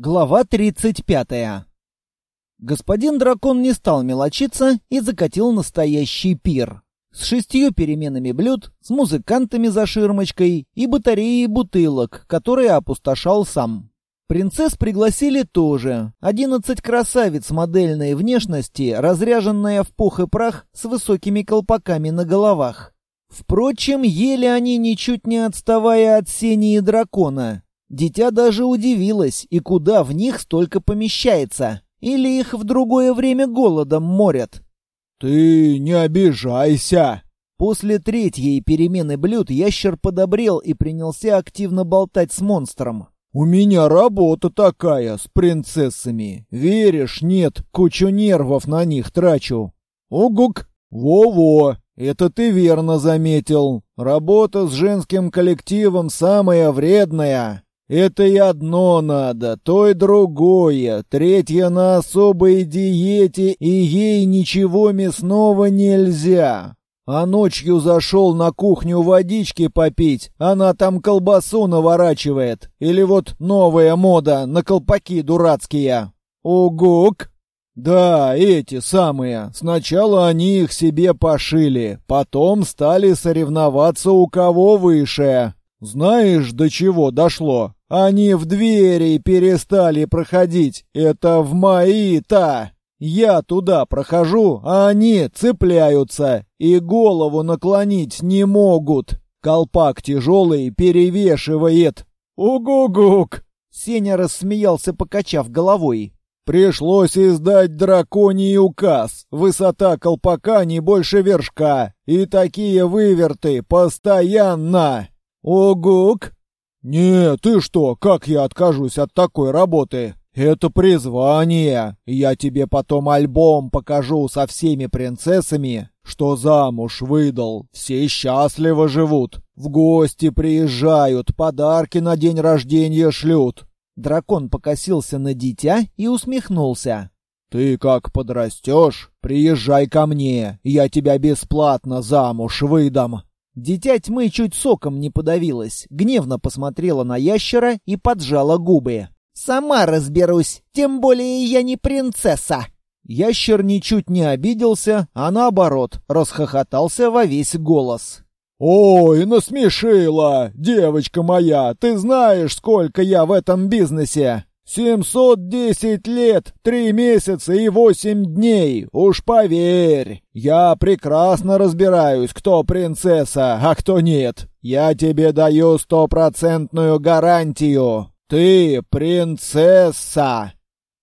Глава 35. Господин дракон не стал мелочиться и закатил настоящий пир. С шестью переменами блюд, с музыкантами за ширмочкой и батареей бутылок, которые опустошал сам. Принцесс пригласили тоже. Одиннадцать красавиц модельной внешности, разряженная в пух и прах с высокими колпаками на головах. Впрочем, ели они ничуть не отставая от Сени и дракона, Дитя даже удивилось, и куда в них столько помещается? Или их в другое время голодом морят? «Ты не обижайся!» После третьей перемены блюд ящер подобрел и принялся активно болтать с монстром. «У меня работа такая, с принцессами. Веришь, нет, кучу нервов на них трачу». «Угук! Во-во! Это ты верно заметил. Работа с женским коллективом самая вредная. Это и одно надо, то и другое, третье на особой диете, и ей ничего мясного нельзя. А ночью зашел на кухню водички попить, она там колбасу наворачивает. Или вот новая мода на колпаки дурацкие. Угук! Да, эти самые. Сначала они их себе пошили, потом стали соревноваться у кого выше. Знаешь, до чего дошло? Они в двери перестали проходить. Это в мои-то. Я туда прохожу, а они цепляются и голову наклонить не могут. Колпак тяжелый перевешивает. Угу-гук! Сеня рассмеялся, покачав головой. Пришлось издать драконий указ. Высота колпака не больше вершка. И такие выверты постоянно. Огук! «Не, ты что, как я откажусь от такой работы? Это призвание. Я тебе потом альбом покажу со всеми принцессами, что замуж выдал. Все счастливо живут. В гости приезжают, подарки на день рождения шлют». Дракон покосился на дитя и усмехнулся. «Ты как подрастешь, приезжай ко мне, я тебя бесплатно замуж выдам». Дитя тьмы чуть соком не подавилась, гневно посмотрела на ящера и поджала губы. «Сама разберусь, тем более я не принцесса!» Ящер ничуть не обиделся, а наоборот, расхохотался во весь голос. «Ой, насмешила! Девочка моя, ты знаешь, сколько я в этом бизнесе! «Семьсот десять лет, три месяца и восемь дней, уж поверь! Я прекрасно разбираюсь, кто принцесса, а кто нет. Я тебе даю стопроцентную гарантию. Ты принцесса!»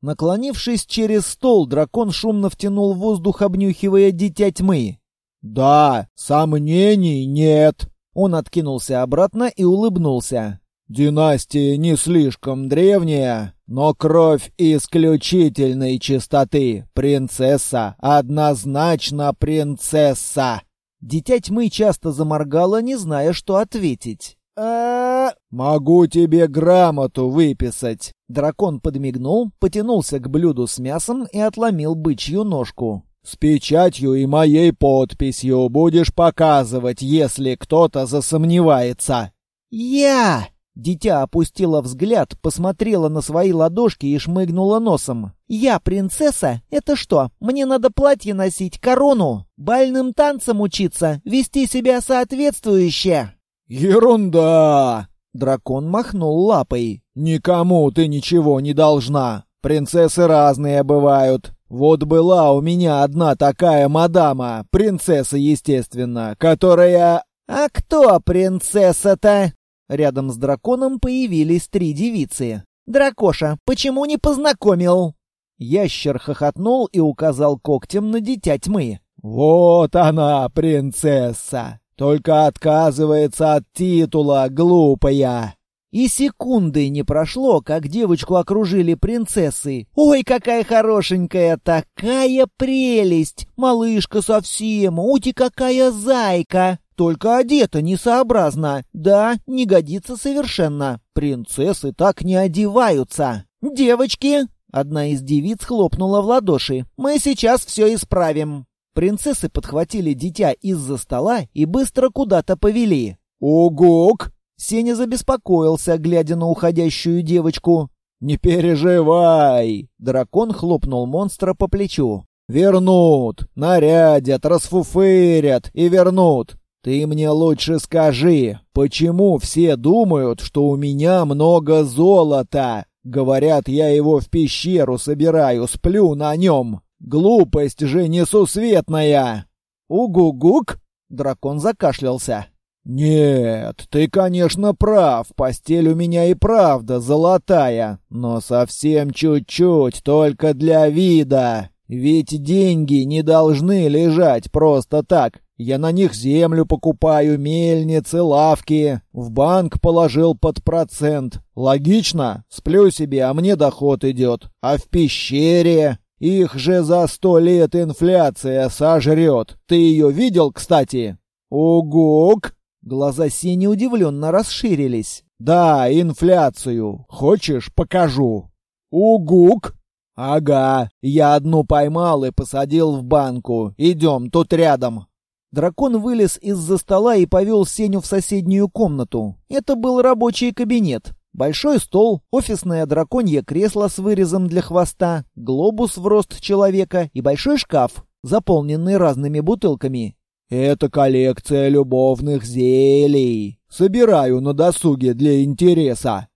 Наклонившись через стол, дракон шумно втянул воздух, обнюхивая дитя тьмы. «Да, сомнений нет!» Он откинулся обратно и улыбнулся. Династия не слишком древняя, но кровь исключительной чистоты. Принцесса, однозначно принцесса. Дитя тьмы часто заморгала, не зная, что ответить. а Могу тебе грамоту выписать. Дракон подмигнул, потянулся к блюду с мясом и отломил бычью ножку. С печатью и моей подписью будешь показывать, если кто-то засомневается. Я! Дитя опустило взгляд, посмотрела на свои ладошки и шмыгнула носом. «Я принцесса? Это что, мне надо платье носить, корону? Бальным танцам учиться, вести себя соответствующе?» «Ерунда!» Дракон махнул лапой. «Никому ты ничего не должна. Принцессы разные бывают. Вот была у меня одна такая мадама, принцесса, естественно, которая...» «А кто принцесса-то?» Рядом с драконом появились три девицы. «Дракоша, почему не познакомил?» Ящер хохотнул и указал когтем на дитя тьмы. «Вот она, принцесса! Только отказывается от титула, глупая!» И секунды не прошло, как девочку окружили принцессы. «Ой, какая хорошенькая! Такая прелесть! Малышка совсем! Ути, какая зайка!» Только одета несообразно. Да, не годится совершенно. Принцессы так не одеваются. Девочки, одна из девиц хлопнула в ладоши. Мы сейчас все исправим. Принцессы подхватили дитя из-за стола и быстро куда-то повели. «Огок!» Сеня забеспокоился, глядя на уходящую девочку. «Не переживай!» Дракон хлопнул монстра по плечу. «Вернут! Нарядят, расфуфырят и вернут! Ты мне лучше скажи, почему все думают, что у меня много золота? Говорят, я его в пещеру собираю, сплю на нем. Глупость же несусветная!» «Угу-гук!» Дракон закашлялся. «Нет, ты, конечно, прав, постель у меня и правда золотая, но совсем чуть-чуть, только для вида. Ведь деньги не должны лежать просто так. Я на них землю покупаю, мельницы, лавки. В банк положил под процент. Логично? Сплю себе, а мне доход идет. А в пещере? Их же за сто лет инфляция сожрет. Ты ее видел, кстати? Угук! Глаза Сени удивленно расширились. «Да, инфляцию. Хочешь, покажу?» «Угук!» «Ага, я одну поймал и посадил в банку. Идем, тут рядом». Дракон вылез из-за стола и повел Сеню в соседнюю комнату. Это был рабочий кабинет. Большой стол, офисное драконье кресло с вырезом для хвоста, глобус в рост человека и большой шкаф, заполненный разными бутылками. Это коллекция любовных зелий. Собираю на досуге для интереса.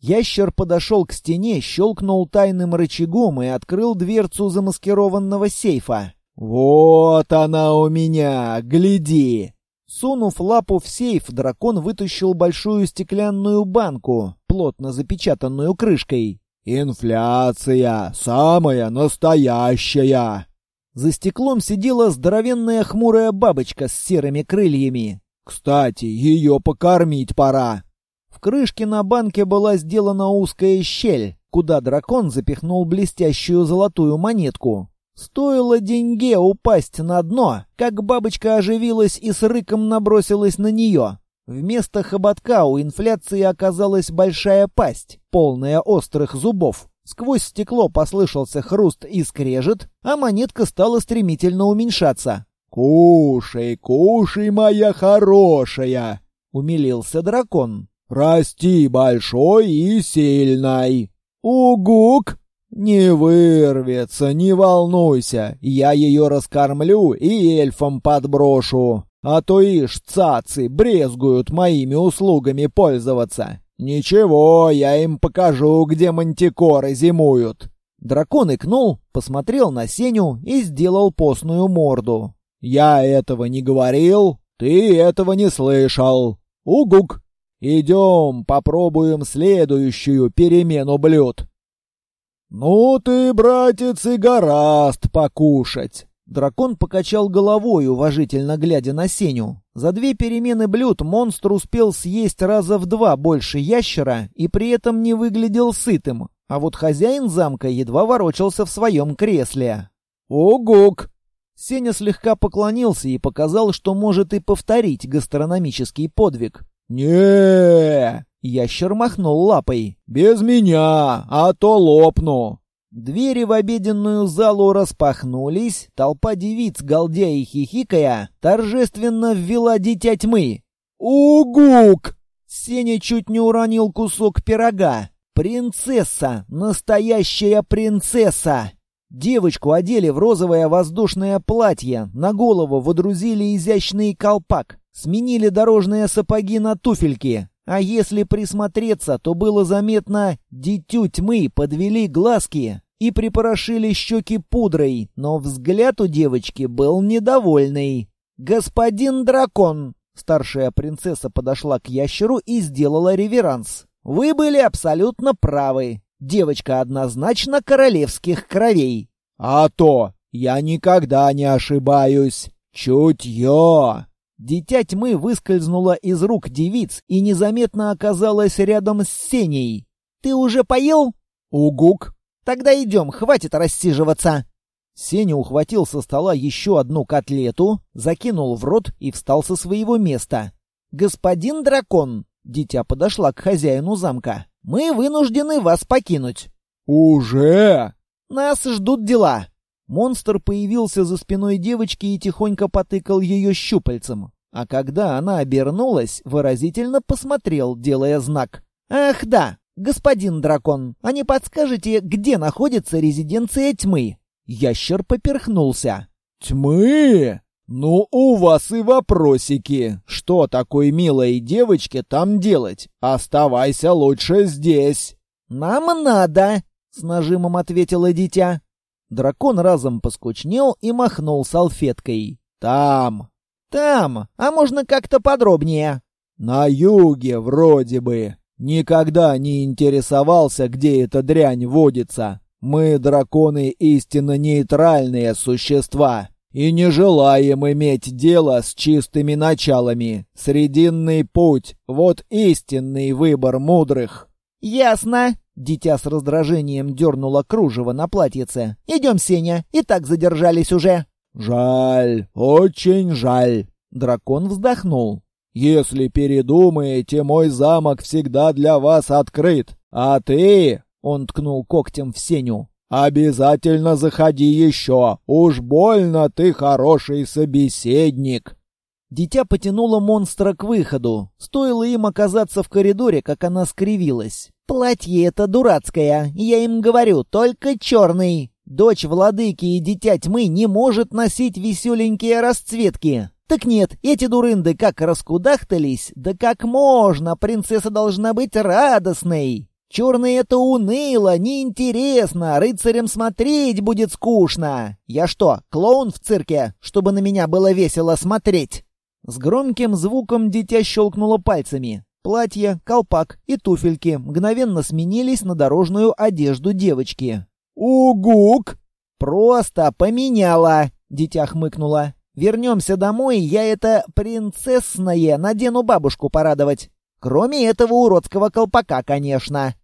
Ящер подошел к стене, щелкнул тайным рычагом и открыл дверцу замаскированного сейфа. «Вот она у меня, гляди!» Сунув лапу в сейф, дракон вытащил большую стеклянную банку, плотно запечатанную крышкой. «Инфляция! Самая настоящая!» За стеклом сидела здоровенная хмурая бабочка с серыми крыльями. «Кстати, ее покормить пора!» Крышке на банке была сделана узкая щель, куда дракон запихнул блестящую золотую монетку. Стоило деньге упасть на дно, как бабочка оживилась и с рыком набросилась на нее. Вместо хоботка у инфляции оказалась большая пасть, полная острых зубов. Сквозь стекло послышался хруст и скрежет, а монетка стала стремительно уменьшаться. «Кушай, кушай, моя хорошая!» — умилился дракон. «Расти большой и сильной!» «Угук!» «Не вырвется, не волнуйся, я ее раскормлю и эльфам подброшу, а то ишь цацы брезгуют моими услугами пользоваться. «Ничего, я им покажу, где мантикоры зимуют». Дракон икнул, посмотрел на Сеню и сделал постную морду. «Я этого не говорил, ты этого не слышал. Угук! Идем, попробуем следующую перемену блюд». «Ну ты, братец, и гораст покушать!» Дракон покачал головой, уважительно глядя на Сеню. За две перемены блюд монстр успел съесть раза в два больше ящера и при этом не выглядел сытым, а вот хозяин замка едва ворочался в своем кресле. «Огук!» Сеня слегка поклонился и показал, что может и повторить гастрономический подвиг. Не Ящер махнул лапой. «Без меня, а то лопну!» Двери в обеденную залу распахнулись, толпа девиц, галдя и хихикая, торжественно ввела дитя тьмы. «Угук!» Сеня чуть не уронил кусок пирога. «Принцесса! Настоящая принцесса!» Девочку одели в розовое воздушное платье, на голову водрузили изящный колпак, сменили дорожные сапоги на туфельки, а если присмотреться, то было заметно, дитю тьмы подвели глазки, и припорошили щеки пудрой, но взгляд у девочки был недовольный. «Господин дракон!» Старшая принцесса подошла к ящеру и сделала реверанс. «Вы были абсолютно правы. Девочка однозначно королевских кровей». «А то! Я никогда не ошибаюсь! Чутье!» Дитя тьмы выскользнуло из рук девиц и незаметно оказалось рядом с Сеней. «Ты уже поел?» «Угук!» Тогда идем, хватит рассиживаться!» Сеня ухватил со стола еще одну котлету, закинул в рот и встал со своего места. «Господин дракон!» — дитя подошла к хозяину замка. «Мы вынуждены вас покинуть». «Уже?» «Нас ждут дела». Монстр появился за спиной девочки и тихонько потыкал ее щупальцем. А когда она обернулась, выразительно посмотрел, делая знак. «Ах да, «Господин дракон, а не подскажете, где находится резиденция тьмы?» Ящер поперхнулся. «Тьмы? Ну, у вас и вопросики. Что такой милой девочке там делать? Оставайся лучше здесь». «Нам надо», — с нажимом ответила дитя. Дракон разом поскучнел и махнул салфеткой. «Там». «Там? А можно как-то подробнее?» «На юге вроде бы. Никогда не интересовался, где эта дрянь водится. Мы, драконы, истинно нейтральные существа и не желаем иметь дело с чистыми началами. Срединный путь — вот истинный выбор мудрых». «Ясно». Дитя с раздражением дернуло кружево на платьице. «Идем, Сеня, и так задержались уже». «Жаль, очень жаль». Дракон вздохнул. Если передумаете, мой замок всегда для вас открыт. А ты, он ткнул когтем в Сеню, обязательно заходи еще. Уж больно ты хороший собеседник. Дитя потянуло монстра к выходу. Стоило им оказаться в коридоре, как она скривилась. «Платье это дурацкое, я им говорю, только черный. Дочь владыки и дитя тьмы не может носить веселенькие расцветки. Так нет, эти дурынды как раскудахтались, да как можно, принцесса должна быть радостной. Черный это уныло, неинтересно, рыцарям смотреть будет скучно. Я что, клоун в цирке, чтобы на меня было весело смотреть? С громким звуком дитя щелкнуло пальцами. Платье, колпак и туфельки мгновенно сменились на дорожную одежду девочки. «Угук!» «Просто поменяла!» — дитя хмыкнула. Вернемся домой, я это принцессное надену бабушку порадовать. Кроме этого уродского колпака, конечно.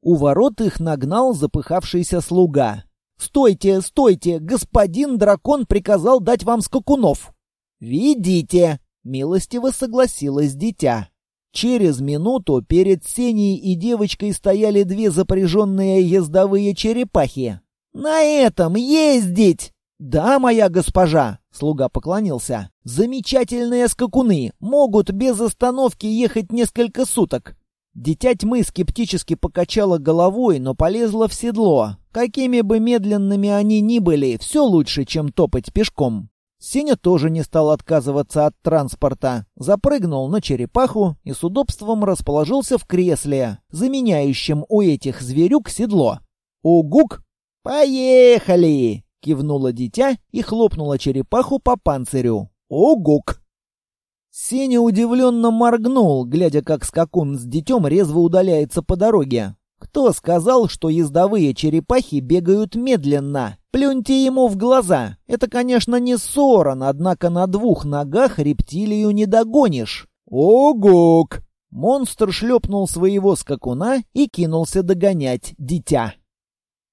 У ворот их нагнал запыхавшийся слуга. «Стойте, стойте! Господин дракон приказал дать вам скакунов!» «Видите!» — милостиво согласилась дитя. Через минуту перед Сеней и девочкой стояли две запряженные ездовые черепахи. «На этом ездить!» «Да, моя госпожа!» — слуга поклонился. «Замечательные скакуны! Могут без остановки ехать несколько суток!» Дитя тьмы скептически покачала головой, но полезла в седло. Какими бы медленными они ни были, все лучше, чем топать пешком. Сеня тоже не стал отказываться от транспорта. Запрыгнул на черепаху и с удобством расположился в кресле, заменяющем у этих зверюк седло. «Угук! Поехали!» Кивнула дитя и хлопнула черепаху по панцирю. Огук! Сеня удивленно моргнул, глядя, как скакун с детем резво удаляется по дороге. Кто сказал, что ездовые черепахи бегают медленно? Плюньте ему в глаза. Это, конечно, не сорон, однако на двух ногах рептилию не догонишь. Огук! Монстр шлепнул своего скакуна и кинулся догонять дитя.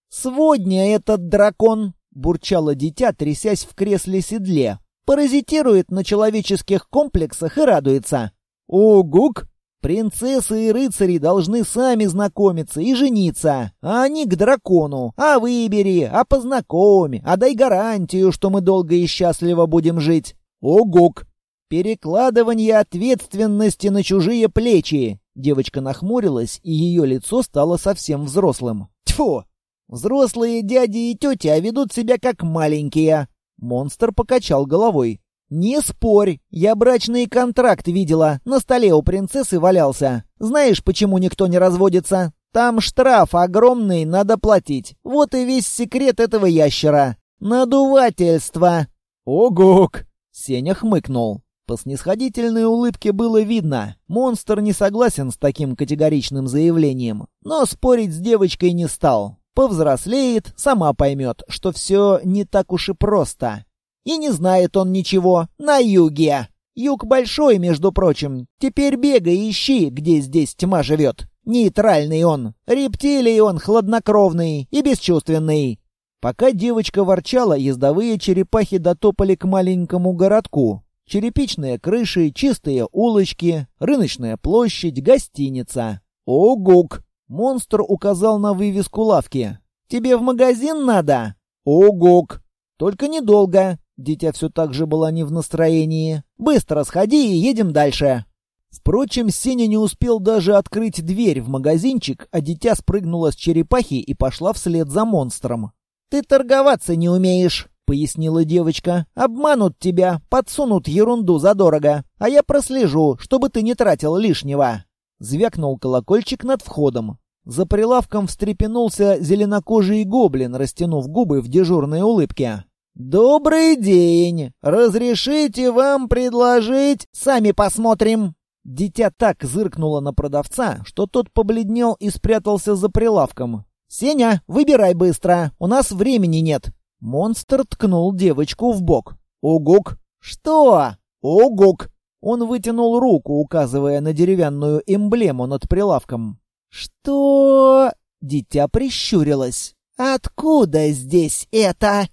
«Сводня этот дракон!» бурчало дитя, трясясь в кресле-седле. Паразитирует на человеческих комплексах и радуется. Огук! Принцессы и рыцари должны сами знакомиться и жениться, а они к дракону. А выбери, а познакоми, а дай гарантию, что мы долго и счастливо будем жить. Огук! Перекладывание ответственности на чужие плечи. Девочка нахмурилась, и ее лицо стало совсем взрослым. Тьфу! Взрослые дяди и тети ведут себя как маленькие. Монстр покачал головой. «Не спорь, я брачный контракт видела, на столе у принцессы валялся. Знаешь, почему никто не разводится? Там штраф огромный, надо платить. Вот и весь секрет этого ящера. Надувательство!» «Огук!» — Сеня хмыкнул. По снисходительной улыбке было видно. Монстр не согласен с таким категоричным заявлением, но спорить с девочкой не стал. Повзрослеет, сама поймет, что все не так уж и просто. И не знает он ничего. На юге. Юг большой, между прочим. Теперь бегай ищи, где здесь тьма живет. Нейтральный он. Рептилий он хладнокровный и бесчувственный. Пока девочка ворчала, ездовые черепахи дотопали к маленькому городку. Черепичные крыши, чистые улочки, рыночная площадь, гостиница. Огук! Монстр указал на вывеску лавки. «Тебе в магазин надо?» «Огок!» «Только недолго». Дитя все так же была не в настроении. «Быстро сходи и едем дальше». Впрочем, Сеня не успел даже открыть дверь в магазинчик, а дитя спрыгнуло с черепахи и пошла вслед за монстром. «Ты торговаться не умеешь», — пояснила девочка. «Обманут тебя, подсунут ерунду задорого, а я прослежу, чтобы ты не тратил лишнего». Звякнул колокольчик над входом. За прилавком встрепенулся зеленокожий гоблин, растянув губы в дежурной улыбке. «Добрый день! Разрешите вам предложить? Сами посмотрим!» Дитя так зыркнуло на продавца, что тот побледнел и спрятался за прилавком. «Сеня, выбирай быстро, у нас времени нет!» Монстр ткнул девочку в бок. «Угук!» «Что?» «Угук!» Он вытянул руку, указывая на деревянную эмблему над прилавком. «Что?» Дитя прищурилось. «Откуда здесь это?»